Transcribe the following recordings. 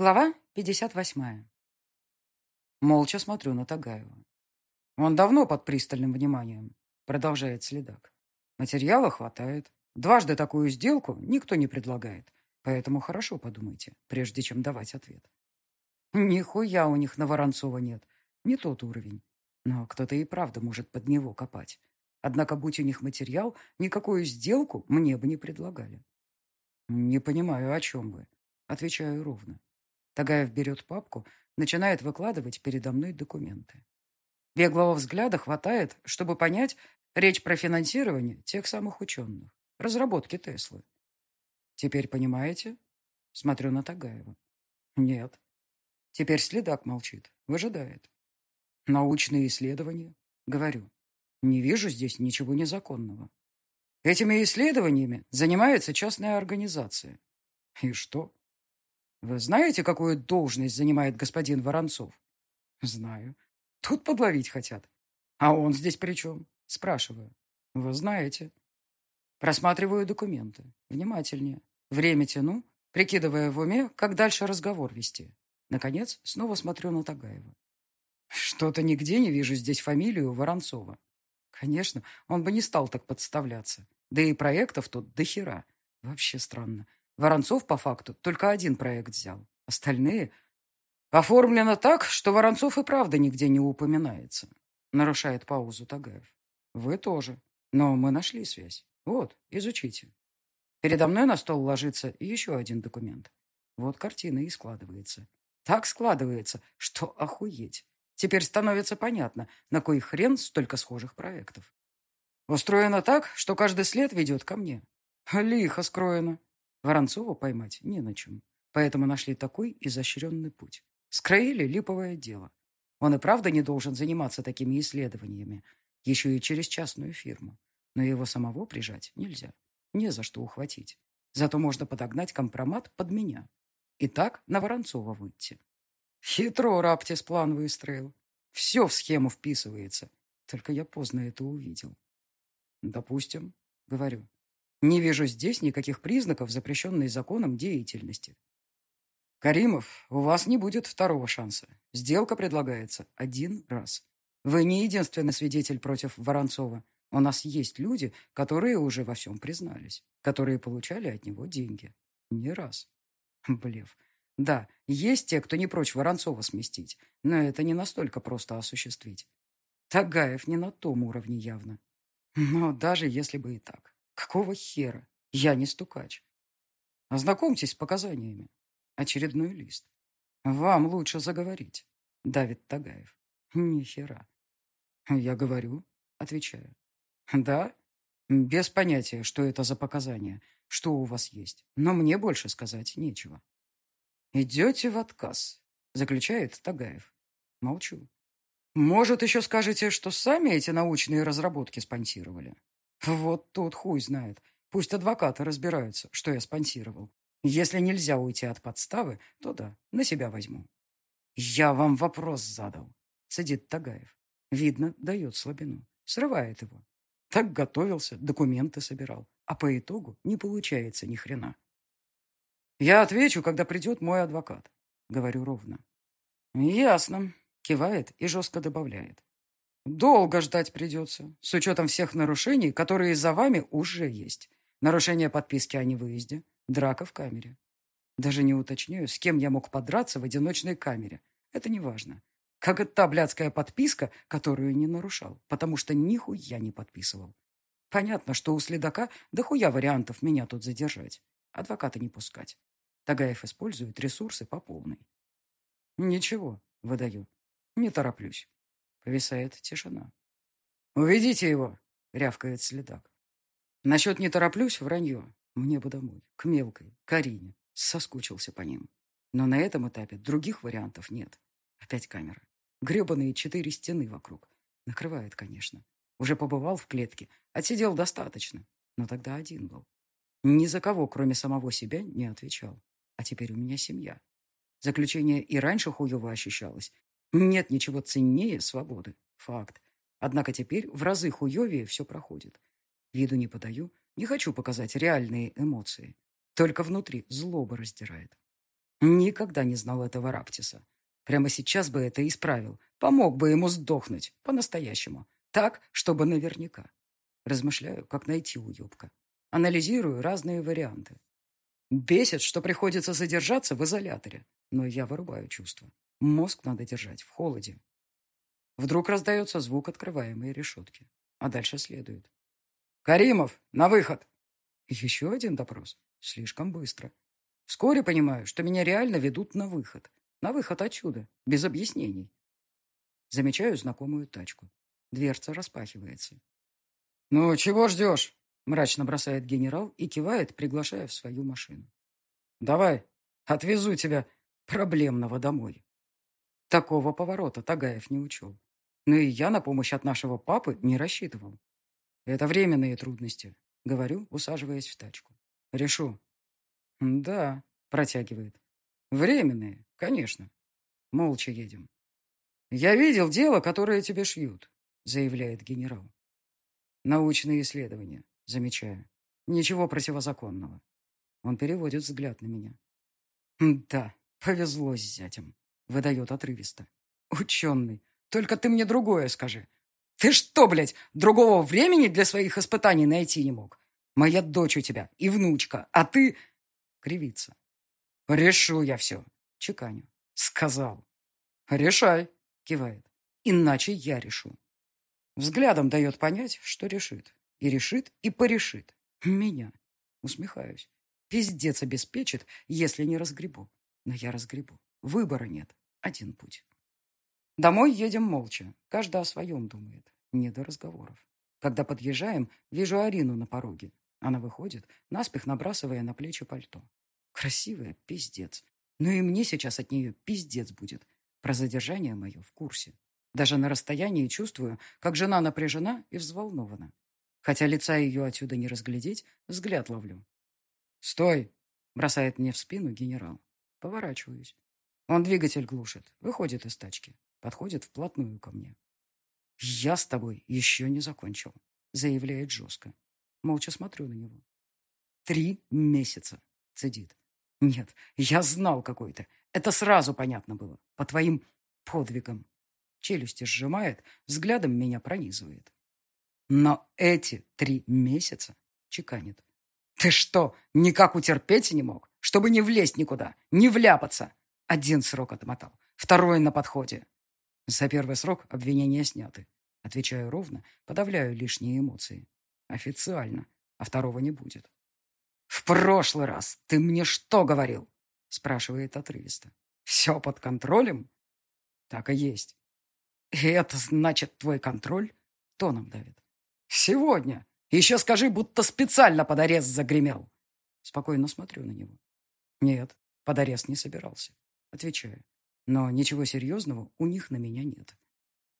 Глава 58. Молча смотрю на Тагаева. Он давно под пристальным вниманием, продолжает следак. Материала хватает. Дважды такую сделку никто не предлагает. Поэтому хорошо подумайте, прежде чем давать ответ. Нихуя у них на Воронцова нет. Не тот уровень. Но кто-то и правда может под него копать. Однако, будь у них материал, никакую сделку мне бы не предлагали. Не понимаю, о чем вы. Отвечаю ровно. Тагаев берет папку, начинает выкладывать передо мной документы. Беглого взгляда хватает, чтобы понять, речь про финансирование тех самых ученых, разработки Теслы. Теперь понимаете? Смотрю на Тагаева. Нет. Теперь следак молчит, выжидает. Научные исследования? Говорю. Не вижу здесь ничего незаконного. Этими исследованиями занимается частная организация. И что? Вы знаете, какую должность занимает господин Воронцов? Знаю. Тут подловить хотят. А он здесь при чем? Спрашиваю. Вы знаете. Просматриваю документы. Внимательнее. Время тяну, прикидывая в уме, как дальше разговор вести. Наконец, снова смотрю на Тагаева. Что-то нигде не вижу здесь фамилию Воронцова. Конечно, он бы не стал так подставляться. Да и проектов тут до хера. Вообще странно. Воронцов, по факту, только один проект взял. Остальные... Оформлено так, что Воронцов и правда нигде не упоминается. Нарушает паузу Тагаев. Вы тоже. Но мы нашли связь. Вот, изучите. Передо мной на стол ложится еще один документ. Вот картина и складывается. Так складывается, что охуеть. Теперь становится понятно, на кой хрен столько схожих проектов. Устроено так, что каждый след ведет ко мне. Лихо скроено. Воронцова поймать не на чем. Поэтому нашли такой изощренный путь. Скроили липовое дело. Он и правда не должен заниматься такими исследованиями, еще и через частную фирму. Но его самого прижать нельзя. Не за что ухватить. Зато можно подогнать компромат под меня. И так на Воронцова выйти. Хитро Раптис план выстроил. Все в схему вписывается. Только я поздно это увидел. Допустим, говорю. Не вижу здесь никаких признаков запрещенной законом деятельности. Каримов, у вас не будет второго шанса. Сделка предлагается один раз. Вы не единственный свидетель против Воронцова. У нас есть люди, которые уже во всем признались, которые получали от него деньги. Не раз. Блев. Да, есть те, кто не прочь Воронцова сместить, но это не настолько просто осуществить. Тагаев не на том уровне явно. Но даже если бы и так. Какого хера? Я не стукач. Ознакомьтесь с показаниями. Очередной лист. Вам лучше заговорить, давит Тагаев. Ни хера. Я говорю, отвечаю. Да? Без понятия, что это за показания, что у вас есть. Но мне больше сказать нечего. Идете в отказ, заключает Тагаев. Молчу. Может, еще скажете, что сами эти научные разработки спонсировали? Вот тут хуй знает. Пусть адвокаты разбираются, что я спонсировал. Если нельзя уйти от подставы, то да, на себя возьму. Я вам вопрос задал. Сидит Тагаев. Видно, дает слабину. Срывает его. Так готовился, документы собирал. А по итогу не получается ни хрена. Я отвечу, когда придет мой адвокат. Говорю ровно. Ясно. Кивает и жестко добавляет. Долго ждать придется, с учетом всех нарушений, которые за вами уже есть. Нарушение подписки о невыезде, драка в камере. Даже не уточняю, с кем я мог подраться в одиночной камере. Это не важно. Как это та блядская подписка, которую не нарушал, потому что нихуя не подписывал. Понятно, что у следака дохуя вариантов меня тут задержать. Адвоката не пускать. Тагаев использует ресурсы по полной. Ничего, выдаю. Не тороплюсь. Повисает тишина. «Уведите его!» — рявкает следак. Насчет «не тороплюсь» — вранье. Мне бы домой, к мелкой, Карине. Соскучился по ним. Но на этом этапе других вариантов нет. Опять камера. Гребаные четыре стены вокруг. Накрывает, конечно. Уже побывал в клетке. Отсидел достаточно. Но тогда один был. Ни за кого, кроме самого себя, не отвечал. А теперь у меня семья. Заключение и раньше хуево ощущалось, нет ничего ценнее свободы. Факт. Однако теперь в разы хуевее все проходит. Виду не подаю, не хочу показать реальные эмоции. Только внутри злоба раздирает. Никогда не знал этого Раптиса. Прямо сейчас бы это исправил. Помог бы ему сдохнуть. По-настоящему. Так, чтобы наверняка. Размышляю, как найти уебка. Анализирую разные варианты. Бесит, что приходится задержаться в изоляторе. Но я вырубаю чувства. Мозг надо держать в холоде. Вдруг раздается звук открываемой решетки. А дальше следует. «Каримов, на выход!» Еще один допрос. Слишком быстро. Вскоре понимаю, что меня реально ведут на выход. На выход отсюда, без объяснений. Замечаю знакомую тачку. Дверца распахивается. «Ну, чего ждешь?» Мрачно бросает генерал и кивает, приглашая в свою машину. «Давай, отвезу тебя, проблемного, домой». Такого поворота Тагаев не учел. Но и я на помощь от нашего папы не рассчитывал. Это временные трудности, говорю, усаживаясь в тачку. Решу. Да, протягивает. Временные, конечно. Молча едем. Я видел дело, которое тебе шьют, заявляет генерал. Научные исследования, замечаю. Ничего противозаконного. Он переводит взгляд на меня. Да, повезло с зятем, выдает отрывисто. Ученый, только ты мне другое скажи. Ты что, блядь, другого времени для своих испытаний найти не мог? Моя дочь у тебя и внучка, а ты... Кривится. Решу я все. Чеканю. Сказал. Решай, кивает. Иначе я решу. Взглядом дает понять, что решит. И решит, и порешит. Меня. Усмехаюсь. Пиздец обеспечит, если не разгребу. Но я разгребу. Выбора нет. Один путь. Домой едем молча. Каждый о своем думает. Не до разговоров. Когда подъезжаем, вижу Арину на пороге. Она выходит, наспех набрасывая на плечи пальто. Красивая, пиздец. Но и мне сейчас от нее пиздец будет. Про задержание мое в курсе. Даже на расстоянии чувствую, как жена напряжена и взволнована. Хотя лица ее отсюда не разглядеть, взгляд ловлю. «Стой!» — бросает мне в спину генерал. Поворачиваюсь. Он двигатель глушит, выходит из тачки. Подходит вплотную ко мне. «Я с тобой еще не закончил», — заявляет жестко. Молча смотрю на него. «Три месяца», — цедит. «Нет, я знал какой-то. Это сразу понятно было. По твоим подвигам». Челюсти сжимает, взглядом меня пронизывает. «Но эти три месяца», — чеканит. «Ты что, никак утерпеть не мог? Чтобы не влезть никуда, не вляпаться?» Один срок отмотал, второй на подходе. За первый срок обвинения сняты. Отвечаю ровно, подавляю лишние эмоции. Официально, а второго не будет. «В прошлый раз ты мне что говорил?» спрашивает отрывисто. «Все под контролем?» «Так и есть». «И это значит твой контроль?» Тоном давит. «Сегодня. Еще скажи, будто специально под арест загремел». Спокойно смотрю на него. «Нет, под арест не собирался». Отвечаю. Но ничего серьезного у них на меня нет.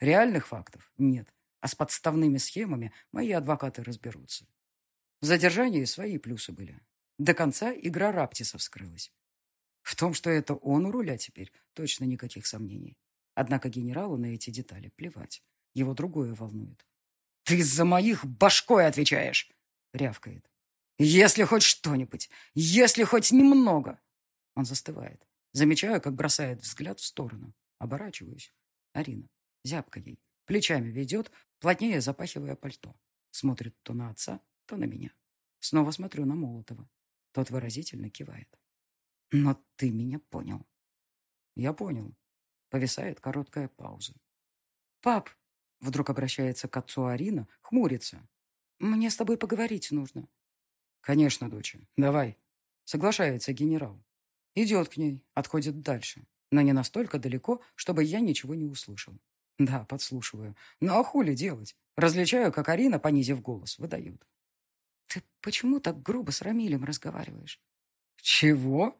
Реальных фактов нет, а с подставными схемами мои адвокаты разберутся. В задержании свои плюсы были. До конца игра Раптиса вскрылась. В том, что это он у руля теперь, точно никаких сомнений. Однако генералу на эти детали плевать. Его другое волнует. «Ты за моих башкой отвечаешь!» — рявкает. «Если хоть что-нибудь, если хоть немного!» Он застывает. Замечаю, как бросает взгляд в сторону. Оборачиваюсь. Арина. Зябка ей. Плечами ведет, плотнее запахивая пальто. Смотрит то на отца, то на меня. Снова смотрю на Молотова. Тот выразительно кивает. Но ты меня понял. Я понял. Повисает короткая пауза. Пап, вдруг обращается к отцу Арина, хмурится. Мне с тобой поговорить нужно. Конечно, доча, давай. Соглашается генерал. Идет к ней, отходит дальше, но не настолько далеко, чтобы я ничего не услышал. Да, подслушиваю. Ну а хули делать? Различаю, как Арина, понизив голос, выдают. Ты почему так грубо с Рамилем разговариваешь? Чего?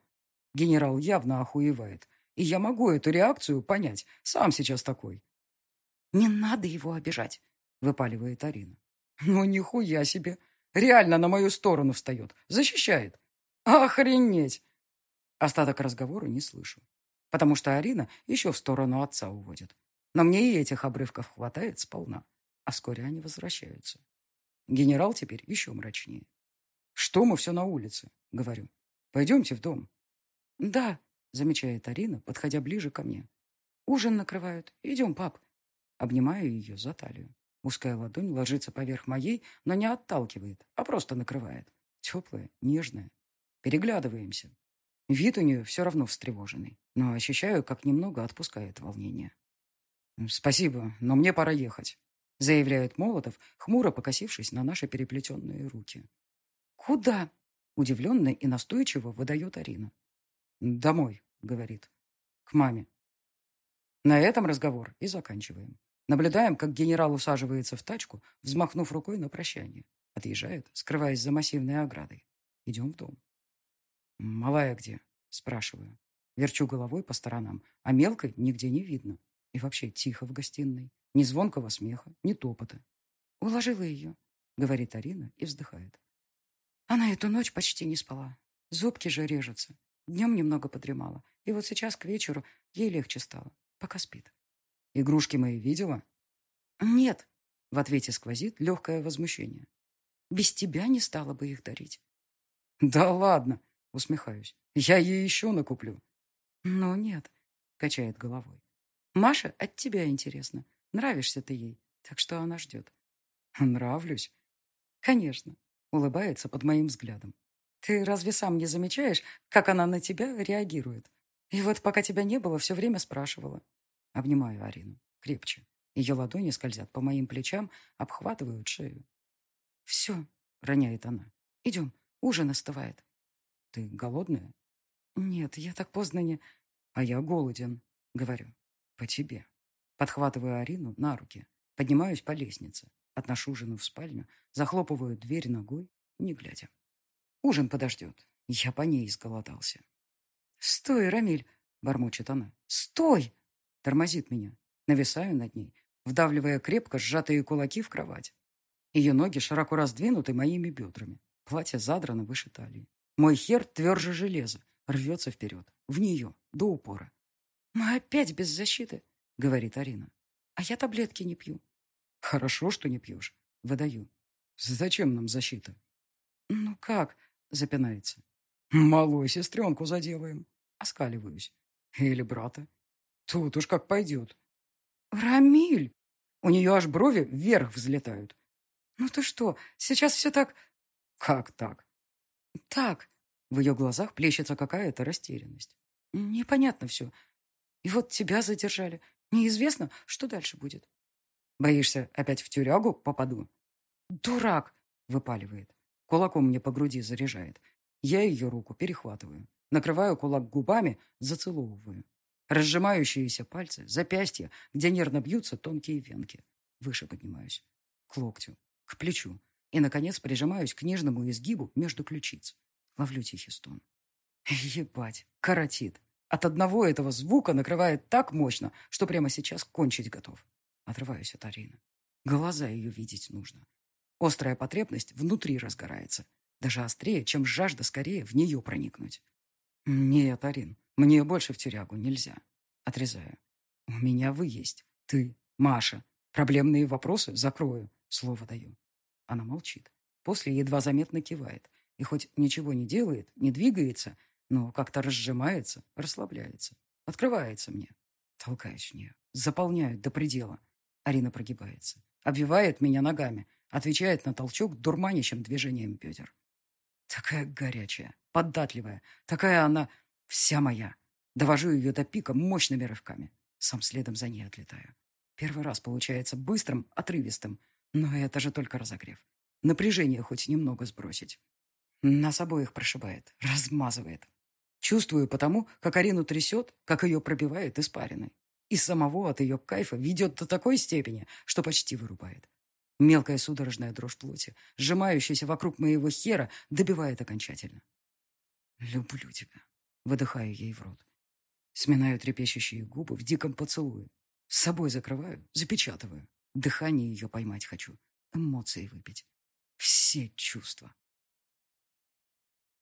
Генерал явно охуевает. И я могу эту реакцию понять. Сам сейчас такой. Не надо его обижать, выпаливает Арина. Ну, нихуя себе. Реально на мою сторону встает. Защищает. Охренеть. Остаток разговора не слышу, потому что Арина еще в сторону отца уводит. Но мне и этих обрывков хватает сполна, а вскоре они возвращаются. Генерал теперь еще мрачнее. «Что мы все на улице?» — говорю. «Пойдемте в дом». «Да», замечает Арина, подходя ближе ко мне. Ужин накрывают. Идем, пап. Обнимаю ее за талию. Узкая ладонь ложится поверх моей, но не отталкивает, а просто накрывает. Теплая, нежная. Переглядываемся. Вид у нее все равно встревоженный, но ощущаю, как немного отпускает волнение. «Спасибо, но мне пора ехать», — заявляет Молотов, хмуро покосившись на наши переплетенные руки. «Куда?» — удивленно и настойчиво выдает Арина. «Домой», — говорит. «К маме». На этом разговор и заканчиваем. Наблюдаем, как генерал усаживается в тачку, взмахнув рукой на прощание. Отъезжает, скрываясь за массивной оградой. Идем в дом. «Малая где?» – спрашиваю. Верчу головой по сторонам, а мелкой нигде не видно. И вообще тихо в гостиной. Ни звонкого смеха, ни топота. «Уложила ее», — говорит Арина и вздыхает. Она эту ночь почти не спала. Зубки же режутся. Днем немного подремала. И вот сейчас к вечеру ей легче стало. Пока спит. «Игрушки мои видела?» «Нет», — в ответе сквозит легкое возмущение. «Без тебя не стала бы их дарить». «Да ладно», — усмехаюсь. «Я ей еще накуплю». «Ну нет», — качает головой. «Маша от тебя интересно. Нравишься ты ей, так что она ждет». «Нравлюсь?» «Конечно», — улыбается под моим взглядом. «Ты разве сам не замечаешь, как она на тебя реагирует? И вот пока тебя не было, все время спрашивала». Обнимаю Арину крепче. Ее ладони скользят по моим плечам, обхватывают шею. «Все», — роняет она. «Идем, ужин остывает». «Ты голодная?» «Нет, я так поздно не...» «А я голоден», — говорю. «По тебе». Подхватываю Арину на руки, поднимаюсь по лестнице, отношу жену в спальню, захлопываю дверь ногой, не глядя. Ужин подождет. Я по ней изголодался. «Стой, Рамиль!» — бормочет она. «Стой!» — тормозит меня. Нависаю над ней, вдавливая крепко сжатые кулаки в кровать. Ее ноги широко раздвинуты моими бедрами. Платье задрано выше талии. Мой хер тверже железа, рвется вперед, в нее, до упора. «Мы опять без защиты», — говорит Арина. «А я таблетки не пью». «Хорошо, что не пьешь», — выдаю. «Зачем нам защита?» «Ну как?» — запинается. «Малую сестренку заделаем». Оскаливаюсь. «Или брата». «Тут уж как пойдет». «Рамиль!» У нее аж брови вверх взлетают. «Ну ты что, сейчас все так...» «Как так?» «Так». В ее глазах плещется какая-то растерянность. «Непонятно все. И вот тебя задержали. Неизвестно, что дальше будет». «Боишься, опять в тюрягу попаду?» «Дурак!» — выпаливает. Кулаком мне по груди заряжает. Я ее руку перехватываю. Накрываю кулак губами, зацеловываю. Разжимающиеся пальцы, запястья, где нервно бьются тонкие венки. Выше поднимаюсь. К локтю, к плечу. И, наконец, прижимаюсь к нежному изгибу между ключиц. Ловлю тихий стон. Ебать, коротит. От одного этого звука накрывает так мощно, что прямо сейчас кончить готов. Отрываюсь от Арины. Глаза ее видеть нужно. Острая потребность внутри разгорается. Даже острее, чем жажда скорее в нее проникнуть. Нет, Арин, мне больше в тюрягу нельзя. Отрезаю. У меня вы есть. Ты, Маша. Проблемные вопросы закрою. Слово даю. Она молчит. После едва заметно кивает. И хоть ничего не делает, не двигается, но как-то разжимается, расслабляется. Открывается мне. Толкаюсь нее. Заполняю до предела. Арина прогибается. Обвивает меня ногами. Отвечает на толчок дурманящим движением бедер. Такая горячая, податливая. Такая она Вся моя. Довожу ее до пика мощными рывками. Сам следом за ней отлетаю. Первый раз получается быстрым, отрывистым. Но это же только разогрев. Напряжение хоть немного сбросить. Нас обоих прошибает, размазывает. Чувствую потому, как Арину трясет, как ее пробивает испариной. И самого от ее кайфа ведет до такой степени, что почти вырубает. Мелкая судорожная дрожь плоти, сжимающаяся вокруг моего хера, добивает окончательно. «Люблю тебя», Выдыхаю ей в рот. Сминаю трепещущие губы в диком поцелуе. С собой закрываю, запечатываю. Дыхание ее поймать хочу. Эмоции выпить. Все чувства.